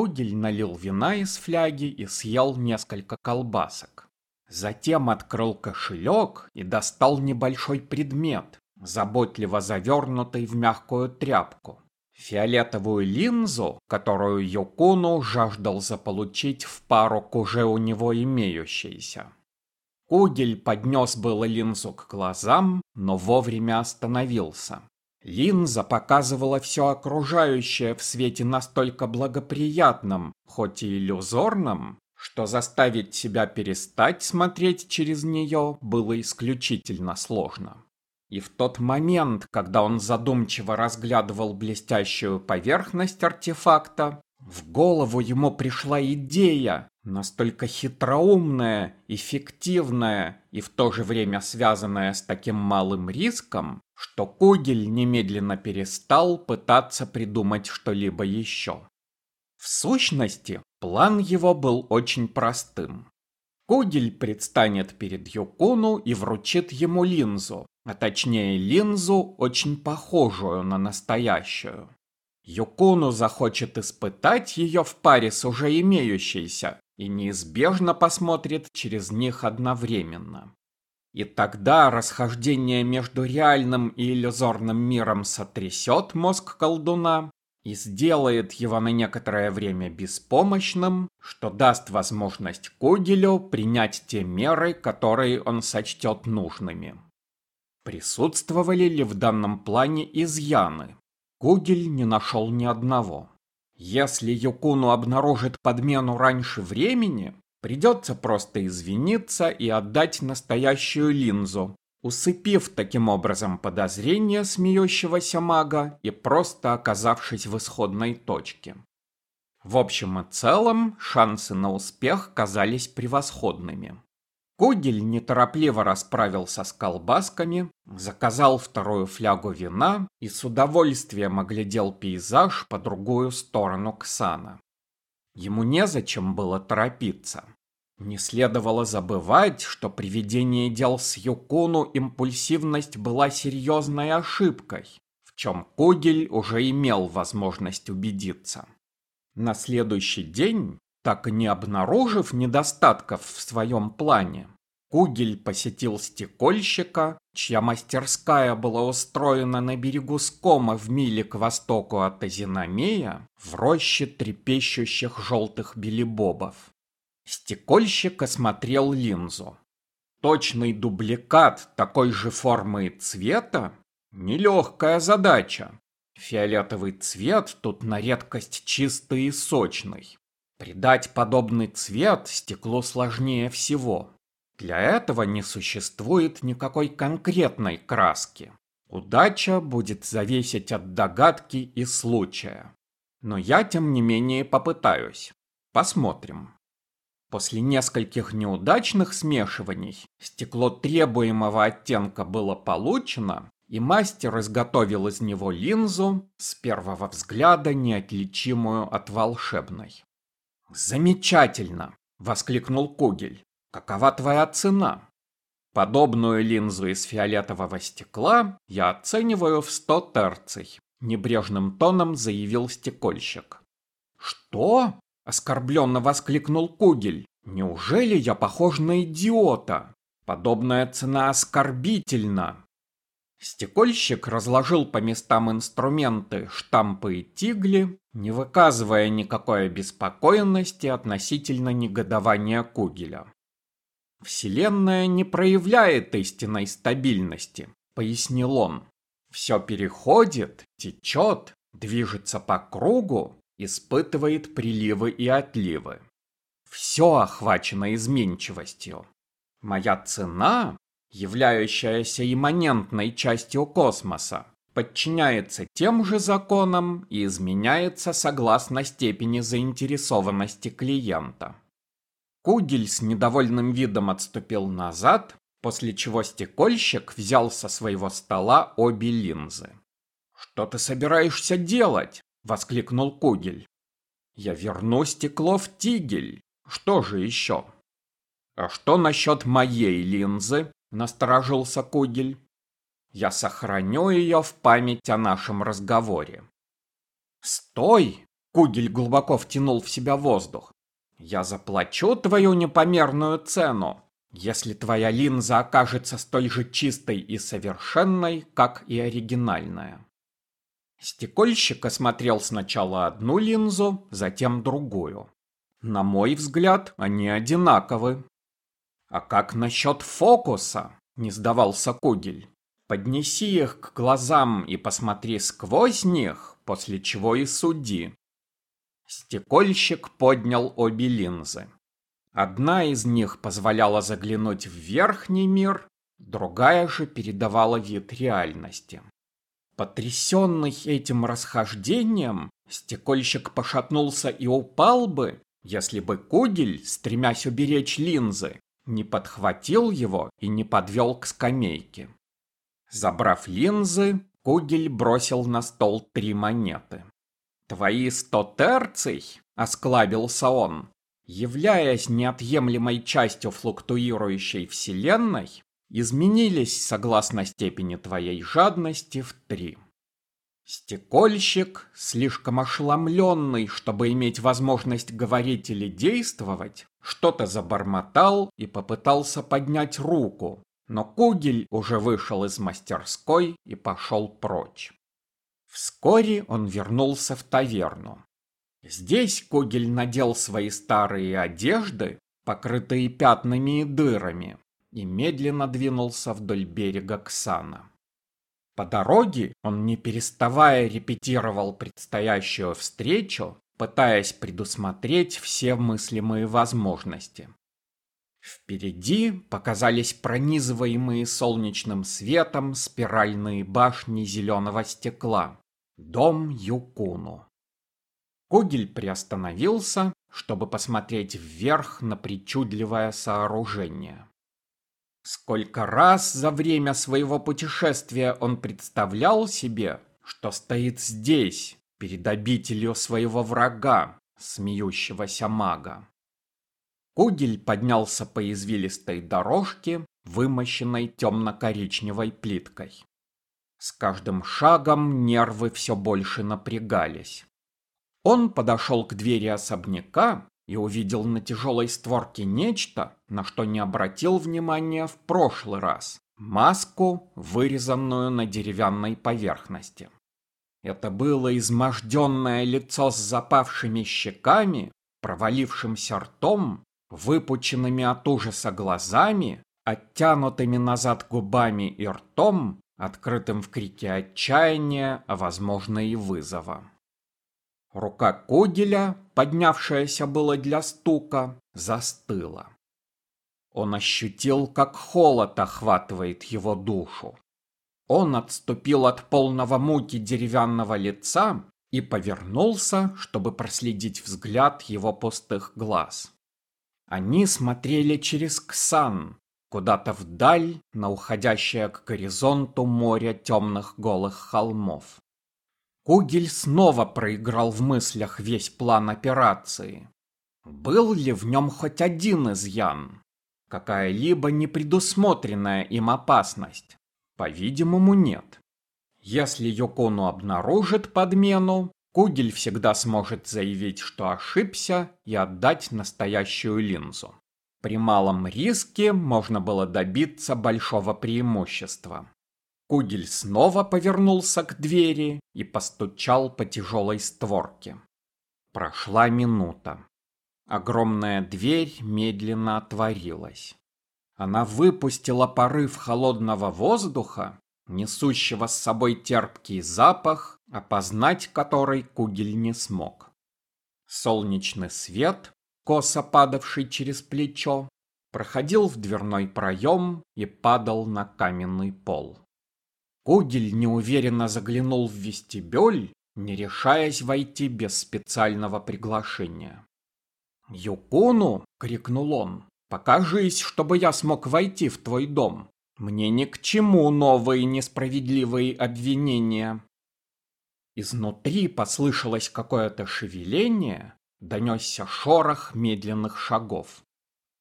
Кугель налил вина из фляги и съел несколько колбасок. Затем открыл кошелек и достал небольшой предмет, заботливо завернутый в мягкую тряпку. Фиолетовую линзу, которую Юкуну жаждал заполучить в пару к уже у него имеющейся. Кугель поднес было линзу к глазам, но вовремя остановился. Линза показывала все окружающее в свете настолько благоприятном, хоть и иллюзорном, что заставить себя перестать смотреть через нее было исключительно сложно. И в тот момент, когда он задумчиво разглядывал блестящую поверхность артефакта, в голову ему пришла идея, настолько хитроумная, эффективная и в то же время связанная с таким малым риском, что Кугель немедленно перестал пытаться придумать что-либо еще. В сущности, план его был очень простым. Кугель предстанет перед Юкуну и вручит ему линзу, а точнее линзу, очень похожую на настоящую. Юкуну захочет испытать ее в паре с уже имеющейся и неизбежно посмотрит через них одновременно. И тогда расхождение между реальным и иллюзорным миром сотрясет мозг колдуна и сделает его на некоторое время беспомощным, что даст возможность Кугелю принять те меры, которые он сочтет нужными. Присутствовали ли в данном плане изъяны? Кугель не нашел ни одного. Если Юкуну обнаружит подмену раньше времени, придется просто извиниться и отдать настоящую линзу, усыпив таким образом подозрения смеющегося мага и просто оказавшись в исходной точке. В общем и целом, шансы на успех казались превосходными. Кугель неторопливо расправился с колбасками, заказал вторую флягу вина и с удовольствием оглядел пейзаж по другую сторону Ксана. Ему незачем было торопиться. Не следовало забывать, что при ведении дел с Юкуну импульсивность была серьезной ошибкой, в чем Кугель уже имел возможность убедиться. На следующий день так не обнаружив недостатков в своем плане, Кугель посетил стекольщика, чья мастерская была устроена на берегу Скома в миле к востоку от Азинамея, в роще трепещущих желтых белибобов. Стекольщик осмотрел линзу. Точный дубликат такой же формы и цвета – нелегкая задача. Фиолетовый цвет тут на редкость чистый и сочный. Придать подобный цвет стеклу сложнее всего. Для этого не существует никакой конкретной краски. Удача будет зависеть от догадки и случая. Но я, тем не менее, попытаюсь. Посмотрим. После нескольких неудачных смешиваний стекло требуемого оттенка было получено, и мастер изготовил из него линзу, с первого взгляда неотличимую от волшебной. «Замечательно!» — воскликнул Кугель. «Какова твоя цена?» «Подобную линзу из фиолетового стекла я оцениваю в сто терций», — небрежным тоном заявил стекольщик. «Что?» — оскорбленно воскликнул Кугель. «Неужели я похож на идиота? Подобная цена оскорбительна!» Стекольщик разложил по местам инструменты, штампы и тигли, не выказывая никакой обеспокоенности относительно негодования Кугеля. «Вселенная не проявляет истинной стабильности», — пояснил он. «Все переходит, течет, движется по кругу, испытывает приливы и отливы. Все охвачено изменчивостью. Моя цена являющаяся имманентной частью космоса, подчиняется тем же законам и изменяется согласно степени заинтересованности клиента. Кугель с недовольным видом отступил назад, после чего стекольщик взял со своего стола обе линзы. «Что ты собираешься делать?» — воскликнул Кугель. «Я верну стекло в тигель. Что же еще?» «А что насчет моей линзы?» Насторожился Кугель. Я сохраню ее в память о нашем разговоре. Стой! Кугель глубоко втянул в себя воздух. «Я заплачу твою непомерную цену, если твоя линза окажется столь же чистой и совершенной, как и оригинальная». Стекольщик осмотрел сначала одну линзу, затем другую. На мой взгляд, они одинаковы. А как насчет фокуса? Не сдавался Кугель. Поднеси их к глазам и посмотри сквозь них, после чего и суди. Стекольщик поднял обе линзы. Одна из них позволяла заглянуть в верхний мир, другая же передавала вид реальности. Потрясенный этим расхождением, стекольщик пошатнулся и упал бы, если бы Кугель, стремясь уберечь линзы, не подхватил его и не подвел к скамейке. Забрав линзы, Кугель бросил на стол три монеты. «Твои сто терций?» — осклабился он. «Являясь неотъемлемой частью флуктуирующей вселенной, изменились согласно степени твоей жадности в три. Стекольщик, слишком ошеломленный, чтобы иметь возможность говорить или действовать, что-то забормотал и попытался поднять руку, но Кугель уже вышел из мастерской и пошел прочь. Вскоре он вернулся в таверну. Здесь Кугель надел свои старые одежды, покрытые пятнами и дырами, и медленно двинулся вдоль берега Ксана. По дороге он, не переставая, репетировал предстоящую встречу, пытаясь предусмотреть все мыслимые возможности. Впереди показались пронизываемые солнечным светом спиральные башни зеленого стекла. Дом Юкуну. Кугель приостановился, чтобы посмотреть вверх на причудливое сооружение. Сколько раз за время своего путешествия он представлял себе, что стоит здесь, перед обителью своего врага, смеющегося мага. Кугель поднялся по извилистой дорожке, вымощенной темно-коричневой плиткой. С каждым шагом нервы все больше напрягались. Он подошел к двери особняка и увидел на тяжелой створке нечто, на что не обратил внимания в прошлый раз. Маску, вырезанную на деревянной поверхности. Это было изможденное лицо с запавшими щеками, провалившимся ртом, выпученными от ужаса глазами, оттянутыми назад губами и ртом, открытым в крике отчаяния, а возможно и вызова. Рука Кугеля, поднявшаяся было для стука, застыла. Он ощутил, как холод охватывает его душу. Он отступил от полного муки деревянного лица и повернулся, чтобы проследить взгляд его пустых глаз. Они смотрели через Ксан, куда-то вдаль, на уходящее к горизонту море темных голых холмов. Кугель снова проиграл в мыслях весь план операции. Был ли в нем хоть один изъян? Какая-либо непредусмотренная им опасность? По-видимому, нет. Если Йокону обнаружит подмену, Кугель всегда сможет заявить, что ошибся, и отдать настоящую линзу. При малом риске можно было добиться большого преимущества. Кугель снова повернулся к двери и постучал по тяжелой створке. Прошла минута. Огромная дверь медленно отворилась. Она выпустила порыв холодного воздуха, несущего с собой терпкий запах, опознать который Кугель не смог. Солнечный свет, косо падавший через плечо, проходил в дверной проем и падал на каменный пол. Кугель неуверенно заглянул в вестибюль, не решаясь войти без специального приглашения. «Юкуну!» — крикнул он. «Покажись, чтобы я смог войти в твой дом. Мне ни к чему новые несправедливые обвинения». Изнутри послышалось какое-то шевеление, донесся шорох медленных шагов.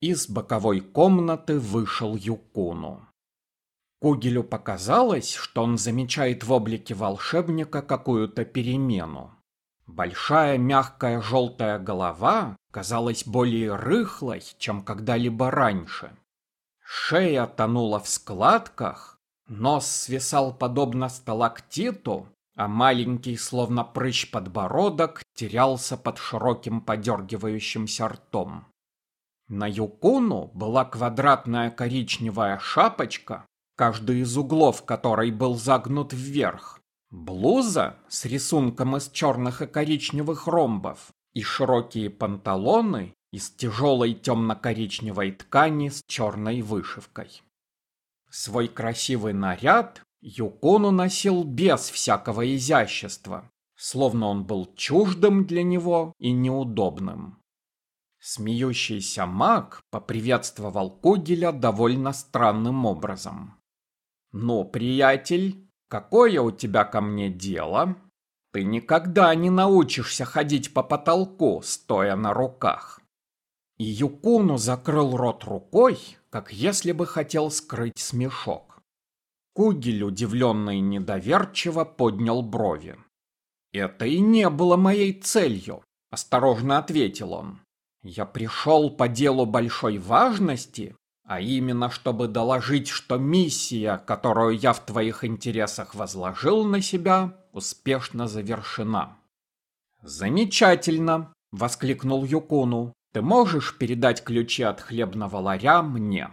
Из боковой комнаты вышел Юкуну. Кугелю показалось, что он замечает в облике волшебника какую-то перемену. Большая мягкая желтая голова казалась более рыхлой, чем когда-либо раньше. Шея тонула в складках, нос свисал подобно сталактиту, а маленький, словно прыщ подбородок, терялся под широким подергивающимся ртом. На Юкуну была квадратная коричневая шапочка, каждый из углов которой был загнут вверх, блуза с рисунком из черных и коричневых ромбов и широкие панталоны из тяжелой темно-коричневой ткани с черной вышивкой. Свой красивый наряд Юкону носил без всякого изящества, словно он был чуждым для него и неудобным. Смеющийся маг поприветствовал Кугеля довольно странным образом. «Ну, приятель, какое у тебя ко мне дело? Ты никогда не научишься ходить по потолку, стоя на руках». И Юкуну закрыл рот рукой, как если бы хотел скрыть смешок. Кугель, удивленно и недоверчиво, поднял брови. «Это и не было моей целью», – осторожно ответил он. «Я пришел по делу большой важности, а именно, чтобы доложить, что миссия, которую я в твоих интересах возложил на себя, успешно завершена». «Замечательно!» – воскликнул Юкуну. «Ты можешь передать ключи от хлебного ларя мне?»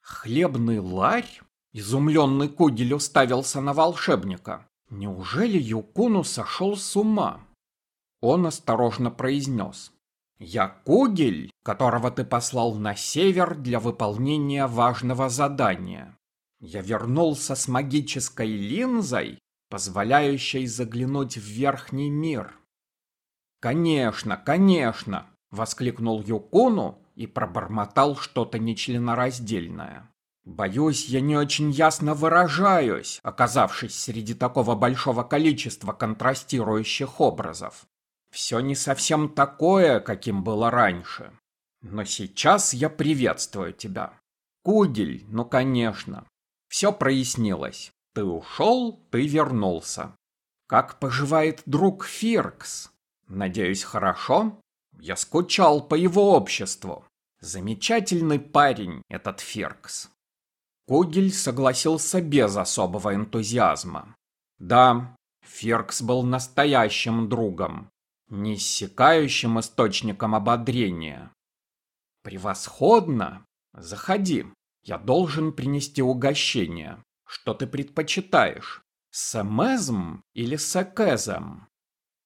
«Хлебный ларь?» Изумленный Кугель уставился на волшебника. Неужели Юкуну сошел с ума? Он осторожно произнес. «Я Кугель, которого ты послал на север для выполнения важного задания. Я вернулся с магической линзой, позволяющей заглянуть в верхний мир». «Конечно, конечно!» — воскликнул Юкуну и пробормотал что-то нечленораздельное. Боюсь, я не очень ясно выражаюсь, оказавшись среди такого большого количества контрастирующих образов. Все не совсем такое, каким было раньше. Но сейчас я приветствую тебя. Кудель, ну конечно. Все прояснилось. Ты ушел, ты вернулся. Как поживает друг Фиркс? Надеюсь, хорошо? Я скучал по его обществу. Замечательный парень этот Фиркс. Кугель согласился без особого энтузиазма. Да, Феркс был настоящим другом, неиссякающим источником ободрения. «Превосходно! Заходи. Я должен принести угощение. Что ты предпочитаешь? Сэмэзм или сэкэзм?»